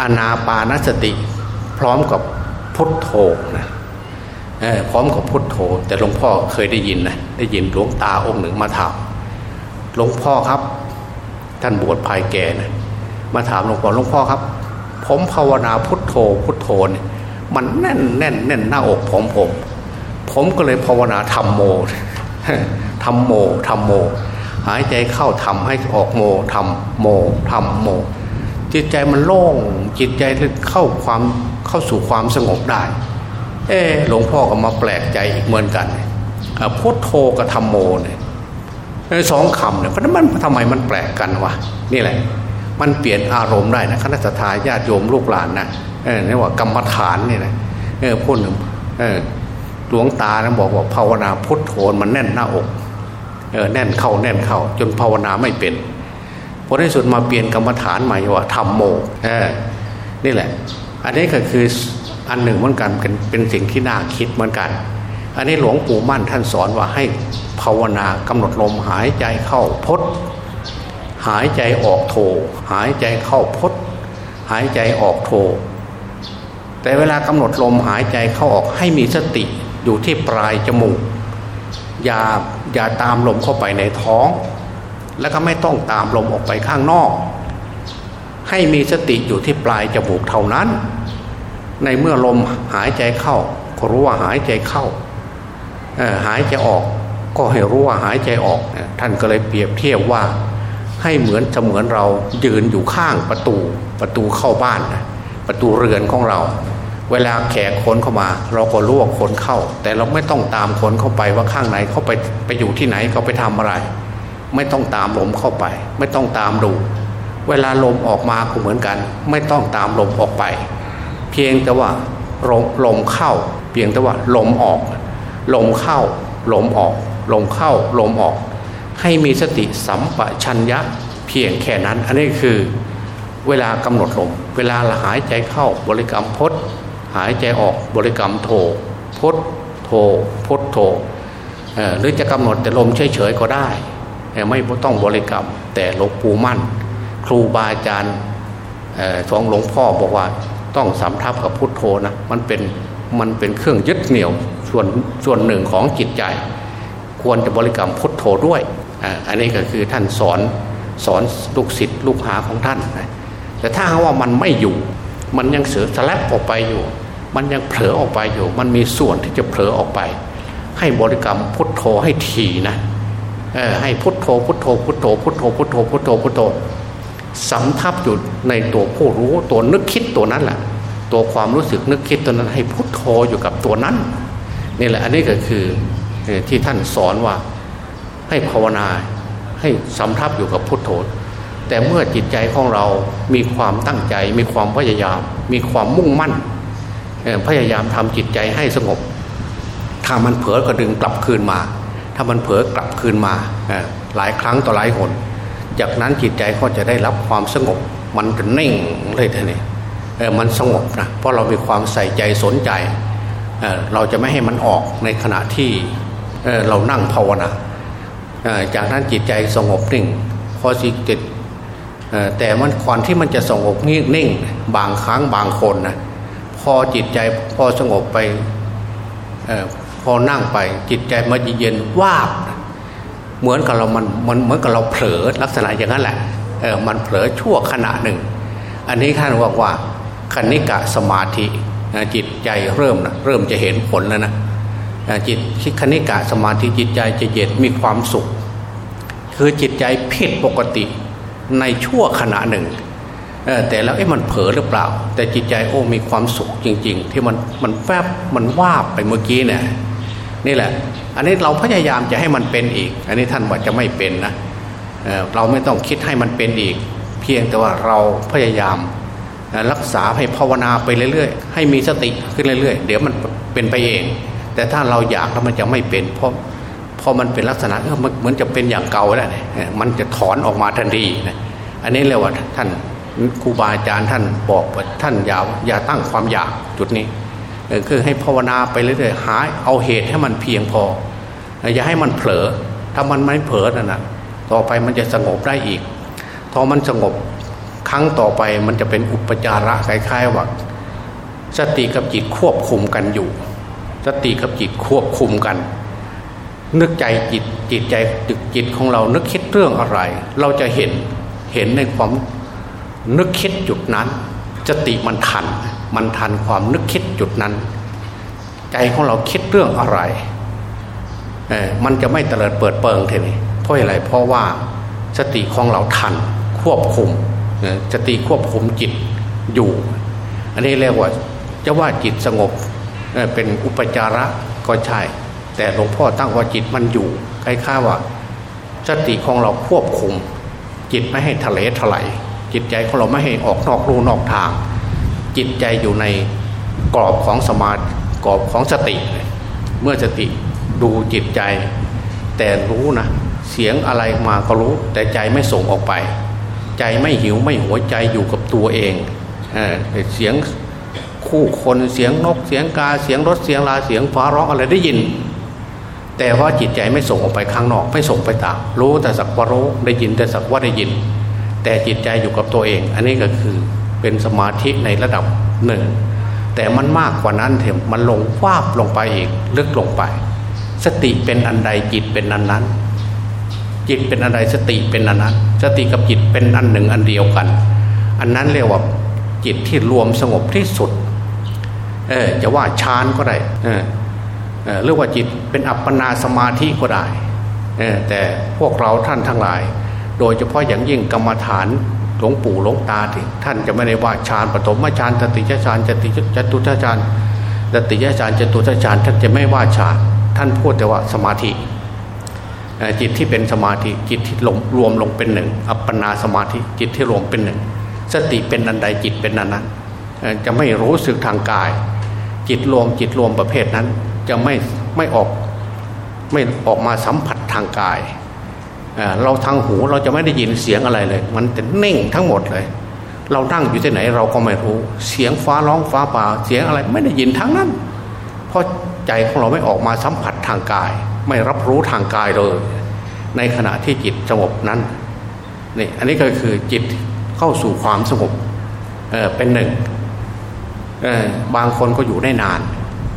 อาณาปานสติ พร้อมกับพุทโธนะพร้อมกับพุทโธ แต่หลวงพ่อเคยได้ยินนะได้ยินหลวงตาองค์หนึ่งมาถามหลวงพ่อครับ ท่านบวชภายแก่นะมาถามหลวงพ่อหลวงพ่อครับ ผมภาวนาพุทโธพุทโธเนี่ย มันแน่นแน่นแน่นหน้าอกผมผม ผมก็เลยภาวนาทำโมทำโมทำโม หายใจเข้าทำให้ออกโมทำโมทำโม จิตใจมันโล่งจิตใจเข้าความเข้าสู่ความสงบได้ เออหลวงพ่อก็มาแปลกใจอีกเหมือนกันพุทโธกับธรรมโมเนี่ยสองคำเนี่ยเพราะนั้นมันทำไมมันแปลกกันวะนี่แหละ มันเปลี่ยนอารมณ์ได้นะคณะทาญาติโยมลูกหลานนะ เออนี่ว่ากรรมฐานนี่นะเออพูดถึงเออหลวงตานะบอกว่าภาวนาพุทโธมันแน่นหน้าอกเออแน่นเข้าแน่นเข้า จนภาวนาไม่เป็นพอในสุดมาเปลี่ยนกรรมฐานใหม่ว่าธรรมโมเออนี่แหละ อันนี้ก็คืออันหนึ่งเหมือนกันเป็นเป็นสิ่งที่น่าคิดเหมือนกัน อันนี้หลวงปู่มั่นท่านสอนว่าให้ภาวนากำหนดลมหายใจเข้าพดหายใจออกโท หายใจเข้าพดหายใจออกโท แต่เวลากำหนดลมหายใจเข้าออกให้มีสติอยู่ที่ปลายจมูก อย่าอย่าตามลมเข้าไปในท้อง แล้วก็ไม่ต้องตามลมออกไปข้างนอก ให้มีสติอยู่ที่ปลายจมูกเท่านั้น ในเมื่อลมหายใจเข้า ก็รู้ว่าหายใจเข้าหายใจออกก็ให้รู้ว่าหายใจออก ท่านก็เลยเปรียบเทียบว่าให้เหมือนเสมือนเรายืนอยู่ข้างประตูประตูเข้าบ้าน ประตูเรือนของเรา เวลาแขกคนเข้ามา เราก็รู้ว่าคนเข้า แต่เราไม่ต้องตามคนเข้าไปว่าข้างในเขาไปไปอยู่ที่ไหนเขาไปทำอะไร ไม่ต้องตามลมเข้าไป ไม่ต้องตามดู เวลาลมออกมาก็เหมือนกัน ไม่ต้องตามลมออกไป เพียงแต่ว่าลมลมเข้า เพียงแต่ว่าลมออก ลมเข้า ลมออก ลมเข้า ลมออก ให้มีสติสัมปชัญญะเพียงแค่นั้น อันนี้คือ เวลากำหนดลม เวลาหายใจเข้าบริกรรมพดหายใจออกบริกรรมโทพดโทพดโทหรือจะกำหนดแต่ลมเฉยๆก็ได้ ไม่ต้องบริกรรม แต่หลวงปู่มั่น ครูบาอาจารย์สองหลวงพ่อบอกว่าต้องสำทับกับพุทโธนะมันเป็นมันเป็นเครื่องยึดเหนี่ยวส่วนส่วนหนึ่งของจิตใจ ควรจะบริกรรมพุทโธด้วย อันนี้ก็คือท่านสอนสอนลูกศิษย์ลูกหาของท่าน แต่ถ้าว่ามันไม่อยู่ มันยังเสือสลับออกไปอยู่ มันยังเผลอออกไปอยู่ มันมีส่วนที่จะเผลอออกไป ให้บริกรรมพุทโธให้ทีนะให้พุทโธพุทโธพุทโธพุทโธพุทโธพุทโธพุทโธสำทับอยู่ในตัวผู้รู้ตัวนึกคิดตัวนั้นแหละตัวความรู้สึกนึกคิดตัวนั้นให้พุทโธอยู่กับตัวนั้นนี่แหละอันนี้ก็คือที่ท่านสอนว่าให้ภาวนาให้สำทับอยู่กับพุทโธ แต่เมื่อจิตใจของเรามีความตั้งใจ มีความพยายาม มีความมุ่งมั่นพยายามทำจิตใจให้สงบ ถ้ามันเผลอก็ดึงกลับคืนมา ถ้ามันเผลอกลับคืนมาหลายครั้งต่อหลายหน จากนั้นจิตใจก็จะได้รับความสงบ มันจะนิ่งเลยท่านี่มันสงบนะเพราะเรามีความใส่ใจสนใจเเราจะไม่ให้มันออกในขณะที่เเรานั่งภาวนาจากนั้นจิตใจสงบนิ่งพอสิจิต แต่มันก่อนที่มันจะสงบนิ่งบางครั้งบางคนนะพอจิตใจพอสงบไปพอนั่งไปจิตใจมันเย็นวาบ เหมือนกับเรามันมันเหมือนกับเราเผลอลักษณะอย่างนั้นแหละเออมันเผลอชั่วขณะหนึ่ง อันนี้ท่านบอกว่าคณิกะสมาธิจิตใจเริ่มนะเริ่มจะเห็นผลแล้วนะจิตคิดคณิกะสมาธิจิตใจจะเย็นมีความสุข คือจิตใจผิดปกติ ในชั่วขณะหนึ่งแต่แล้วไอ้มันเผลอหรือเปล่า แต่จิตใจโอ้มีความสุขจริง ๆ ที่มันมันแฟบมันวาบไปเมื่อกี้เนี่ยนี่แหละ อันนี้เราพยายามจะให้มันเป็นอีก อันนี้ท่านว่าจะไม่เป็นนะเเราไม่ต้องคิดให้มันเป็นอีก เพียงแต่ว่าเราพยายามรักษาให้ภาวนาไปเรื่อยๆ ให้มีสติขึ้นเรื่อยๆ เดี๋ยวมันเป็นไปเอง แต่ถ้าเราอยากแล้วมันจะไม่เป็นเพราะ พอมันเป็นลักษณะเหมือนจะเป็นอย่างเก่าแล้วเนี่ยมันจะถอนออกมาทันทีนะอันนี้เรียกว่าท่านครูบาอาจารย์ท่านบอกว่าท่านอย่าอย่าตั้งความอยากจุดนี้คือให้ภาวนาไปเรื่อยๆหาเอาเหตุให้มันเพียงพอ อย่าให้มันเผลอ ถ้ามันไม่เผลอนั่ะต่อไปมันจะสงบได้อีกพอมันสงบครั้งต่อไปมันจะเป็นอุปจาระคล้ายๆว่าสติกับจิตควบคุมกันอยู่ สติกับจิตควบคุมกัน นึกใจจิตจิตใจตึกจิตของเรานึกคิดเรื่องอะไร เราจะเห็นเห็นในความนึกคิดจุดนั้นสติมันทัน มันทันความนึกคิดจุดนั้น ใจของเราคิดเรื่องอะไรเออมันจะไม่เตลิดเปิดเปิงเท่นี้เพราะอะไรเพราะว่าสติของเราทันควบคุมสติควบคุมจิตอยู่ อันนี้เรียกว่าจะว่าจิตสงบเป็นอุปจาระก็ใช่ แต่หลวงพ่อตั้งว่าจิตมันอยู่คล้ายๆว่า สติของเราควบคุม จิตไม่ให้ทะเลถลายจิตใจของเราไม่ให้ออกนอกรูนอกทาง จิตใจอยู่ในกรอบของสมาธิกรอบของสติ เมื่อสติดูจิตใจ แต่รู้นะเสียงอะไรมาก็รู้ แต่ใจไม่ส่งออกไป ใจไม่หิวไม่หัวใจอยู่กับตัวเองเอเสียงคู่คนเสียงนกเสียงกาเสียงรถเสียงลาเสียงฟ้าร้องอะไรได้ยิน แต่ว่าจิตใจไม่ส่งออกไปข้างนอก ไม่ส่งไปตามรู้แต่สักว่ารู้ได้ยินแต่สักว่าได้ยิน แต่จิตใจอยู่กับตัวเอง อันนี้ก็คือเป็นสมาธิในระดับหนึ่ง แต่มันมากกว่านั้นเถอะมันลงวาบลงไปอีกลึกลงไป สติเป็นอันใดจิตเป็นอันนั้น จิตเป็นอะไรสติเป็นอันนั้น สติกับจิตเป็นอันหนึ่งอันเดียวกัน อันนั้นเรียกว่าจิตที่รวมสงบที่สุดเออจะว่าฌานก็ได้ เรียกว่าจิตเป็นอัปปนาสมาธิก็ได้แต่พวกเราท่านทั้งหลาย โดยเฉพาะอย่างยิ่งกรรมฐานหลวงปู่หลวงตาที่ท่านจะไม่ได้ว่าฌานปฐมฌานตติยฌานจติจตุทฌานตติยฌานจตุทฌานท่านจะไม่ว่าฌานท่านพูดแต่ว่าสมาธิจิตที่เป็นสมาธิจิตที่ลงรวมลงเป็นหนึ่งอัปปนาสมาธิจิตที่รวมเป็นหนึ่งสติเป็นอันใดจิตเป็นอันนั้น จะไม่รู้สึกทางกาย จิตรวมจิตรวมประเภทนั้น จะไม่ไม่ออกไม่ออกมาสัมผัสทางกาย เราทางหูเราจะไม่ได้ยินเสียงอะไรเลย มันจะเน่งทั้งหมดเลย เรานั่งอยู่ที่ไหนเราก็ไม่รู้ เสียงฟ้าร้องฟ้าป่าเสียงอะไรไม่ได้ยินทั้งนั้น เพราะใจของเราไม่ออกมาสัมผัสทางกาย ไม่รับรู้ทางกายเลย ในขณะที่จิตสงบนั้นนี่อันนี้ก็คือจิตเข้าสู่ความสงบเเป็นหนึ่งบางคนก็อยู่ได้นาน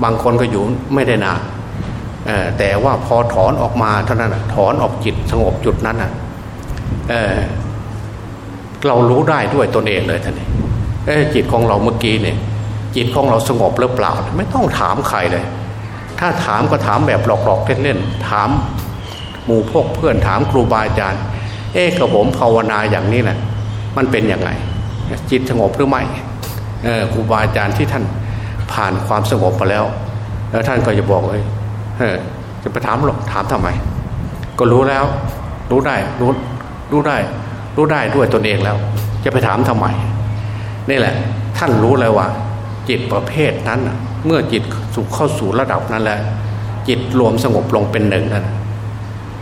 บางคนก็อยู่ไม่ได้นานแต่ว่าพอถอนออกมาเท่านั้นถอนออกจิตสงบจุดนั้นเเรารู้ได้ด้วยตนเองเลยท่านจิตของเราเมื่อกี้เนี่ย จิตของเราสงบหรือเปล่า ไม่ต้องถามใครเลย ถ้าถามก็ถามแบบหลอกๆเล่นๆถามหมู่พวกเพื่อนถามครูบาอาจารย์ เอ๊ะกระผมภาวนาอย่างนี้แหละมันเป็นยังไง จิตสงบหรือไม่ครูบาอาจารย์ที่ท่าน ผ่านความสงบมาแล้ว แล้วท่านก็จะบอกเลยจะไปถามหรอกถามทำไม ก็รู้แล้ว รู้ได้รู้รู้ได้ รู้ได้ด้วยตนเองแล้ว จะไปถามทำไมนี่แหละ ท่านรู้เลยว่า จิตประเภทนั้นเมื่อจิตสุขเข้าสู่ระดับนั้นแล้วจิตรวมสงบลงเป็นหนึ่งนั้น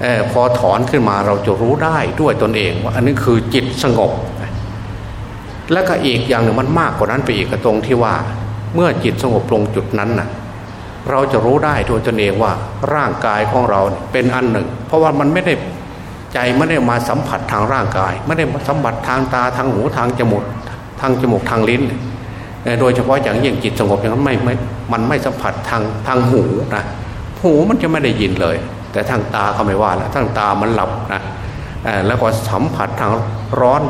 อพอถอนขึ้นมาเราจะรู้ได้ด้วยตนเอง ว่าอันนี้คือจิตสงบ แล้วก็อีกอย่างหนึ่งมันมากกว่านั้นไปอีกตรงที่ว่า เมื่อจิตสงบลงจุดนั้นน่ะเราจะรู้ได้โดยตนเองว่าร่างกายของเราเป็นอันหนึ่ง เพราะว่ามันไม่ได้ใจไม่ได้มาสัมผัสทางร่างกาย ไม่ได้สัมผัสทางตาทางหูทางจมูกทางจมูกทางลิ้น โดยเฉพาะอย่างยิ่งจิตสงบอย่างนั้นไม่ไม่มันไม่สัมผัสทางทางหูนะหูมันจะไม่ได้ยินเลย แต่ทางตาเขาไม่ว่าแล้วทางตามันหลับนะแล้วก็สัมผัสทางร้อน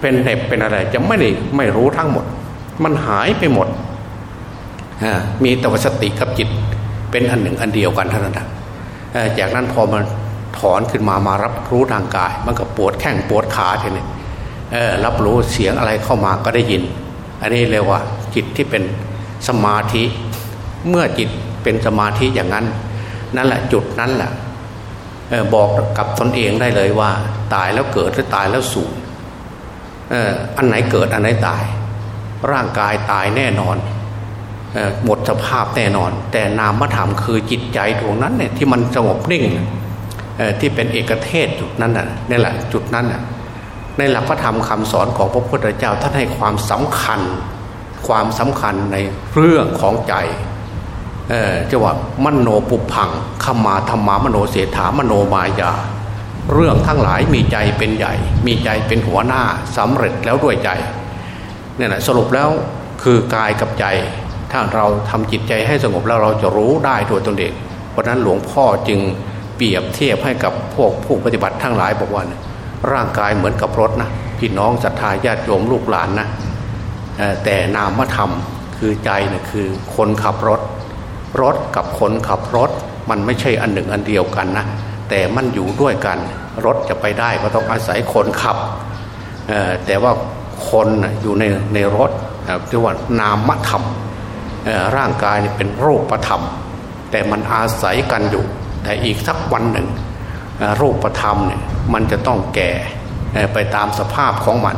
เป็นเห็บเป็นอะไรจะไม่ได้ไม่รู้ทั้งหมด มันหายไปหมดมีแต่วสติกับจิตเป็นอันหนึ่งอันเดียวกันเท่านั้นจากนั้นพอมันถอนขึ้นมามารับรู้ทางกาย มันก็ปวดแข้งปวดขาทีนี้รับรู้เสียงอะไรเข้ามาก็ได้ยิน อันนี้เรียกว่าจิตที่เป็นสมาธิ เมื่อจิตเป็นสมาธิอย่างนั้น นั่นแหละจุดนั้นแหละบอกกับตนเองได้เลยว่า ตายแล้วเกิดหรือตายแล้วสูญอันไหนเกิดอันไหนตาย ร่างกายตายแน่นอนหมดสภาพแน่นอน แต่นามธรรมคือจิตใจดวงนั้นเนี่ยที่มันสงบนิ่งที่เป็นเอกเทศจุดนั้นน่ะนี่แหละจุดนั้นน่ะในหลักพระธรรมคำสอนของพระพุทธเจ้าท่านให้ความสำคัญ ความสำคัญในเรื่องของใจเออจะว่ามโนปุพังขมาธรรมามโนเสถามโนมายา เรื่องทั้งหลายมีใจเป็นใหญ่ มีใจเป็นหัวหน้าสำเร็จแล้วด้วยใจ เนี่ยนะสรุปแล้วคือกายกับใจ ถ้าเราทำจิตใจให้สงบแล้วเราจะรู้ได้ตัวตนเองเพราะนั้นหลวงพ่อจึงเปรียบเทียบให้กับพวกผู้ปฏิบัติทั้งหลายบอกว่าร่างกายเหมือนกับรถนะพี่น้องศรัทธาญาติโยมลูกหลานนะแต่นามธรรมคือใจนะ่ยคือคนขับรถ รถกับคนขับรถ มันไม่ใช่อันหนึ่งอันเดียวกันนะแต่มันอยู่ด้วยกัน รถจะไปได้ก็ต้องอาศัยคนขับแต่ว่า คนอยู่ในในรถเรียกว่านามธรรมร่างกายเป็นรูปธรรม แต่มันอาศัยกันอยู่ แต่อีกสักวันหนึ่ง รูปธรรมเนี่ยมันจะต้องแก่ไปตามสภาพของมัน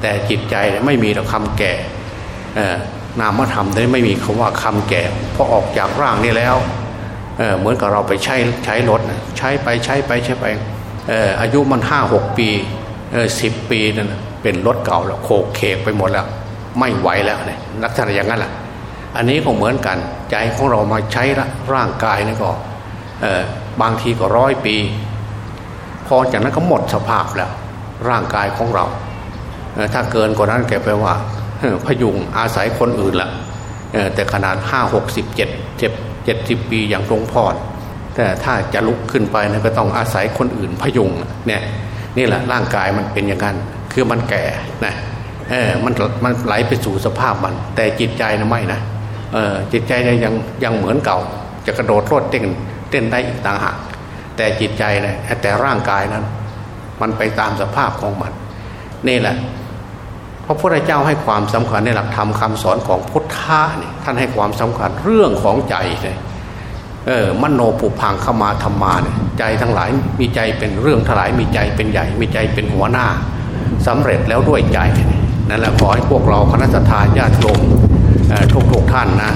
แต่จิตใจไม่มีคำแก่นามธรรมได้ไม่มีคำว่าคำแก่พอออกจากร่างนี้แล้วเเหมือนกับเราไปใช้ใช้รถใช้ไปใช้ไปใช้ไปอายุมันห้าหกปีสิบปีนั่น เป็นรถเก่าแล้วโคกเคกไปหมดแล้ว ไม่ไหวแล้วเนี่ยลักษณะอย่างนั้นแหละอันนี้ก็เหมือนกันใจของเรามาใช้ร่างกายนี่ก็บางทีก็ร้อยปี พอจากนั้นก็หมดสภาพแล้ว ร่างกายของเรา ถ้าเกินกว่านั้นแกไปว่าพยุงอาศัยคนอื่นละแต่ขนาดห้าหกสิบเจ็ดเจ็ดเจ็ดสิบปีอย่างหลวงพ่อแต่ถ้าจะลุกขึ้นไปนะก็ต้องอาศัยคนอื่นพยุงเนี่ยนี่แหละร่างกายมันเป็นอย่างนั้น คือมันแก่นะเออมันมันไหลไปสู่สภาพมัน แต่จิตใจนะไม่นะเออจิตใจยังยังเหมือนเก่า จะกระโดดโลดเต้นเต้นได้อีกต่างหากแต่จิตใจนะแต่ร่างกายนั้น มันไปตามสภาพของมัน นี่แหละพระพุทธเจ้าให้ความสำคัญในหลักธรรมคาสอนของพุทธะนี่ท่านให้ความสำคัญเรื่องของใจเลยเออมโนปุพังเข้ามาธรรมาเนี่ยใจทั้งหลายมีใจเป็นเรื่องถลายมีใจเป็นใหญ่ มีใจเป็นหัวหน้า สำเร็จแล้วด้วยใจนั่นแหละขอให้พวกเราคณะทาญาติโยมทุกทุกท่านนะ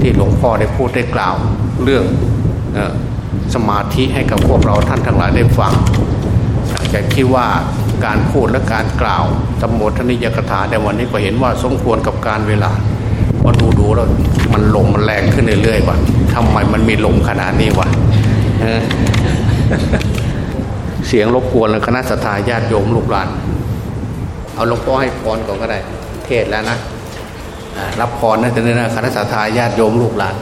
ที่หลวงพ่อได้พูดได้กล่าวเรื่องสมาธิให้กับพวกเราท่านทั้งหลายได้ฟังจะคิดว่าการพูดและการกล่าวสมโภชนิยกถาในวันนี้ก็เห็นว่าสมควรกับการเวลาพอดูดูแล้วมันลมมันแรงขึ้นเรื่อยๆว่ะทำไมมันมีลมขนาดนี้วะ เสียงรบกวนคณะสัตยาติโยมลูกหลาน เอาหลวงพ่อให้พรก่อนก็ได้ เทศแล้วนะรับพรนะจะเนี่ยนะคณะสัตยาติโยมลูกหลาน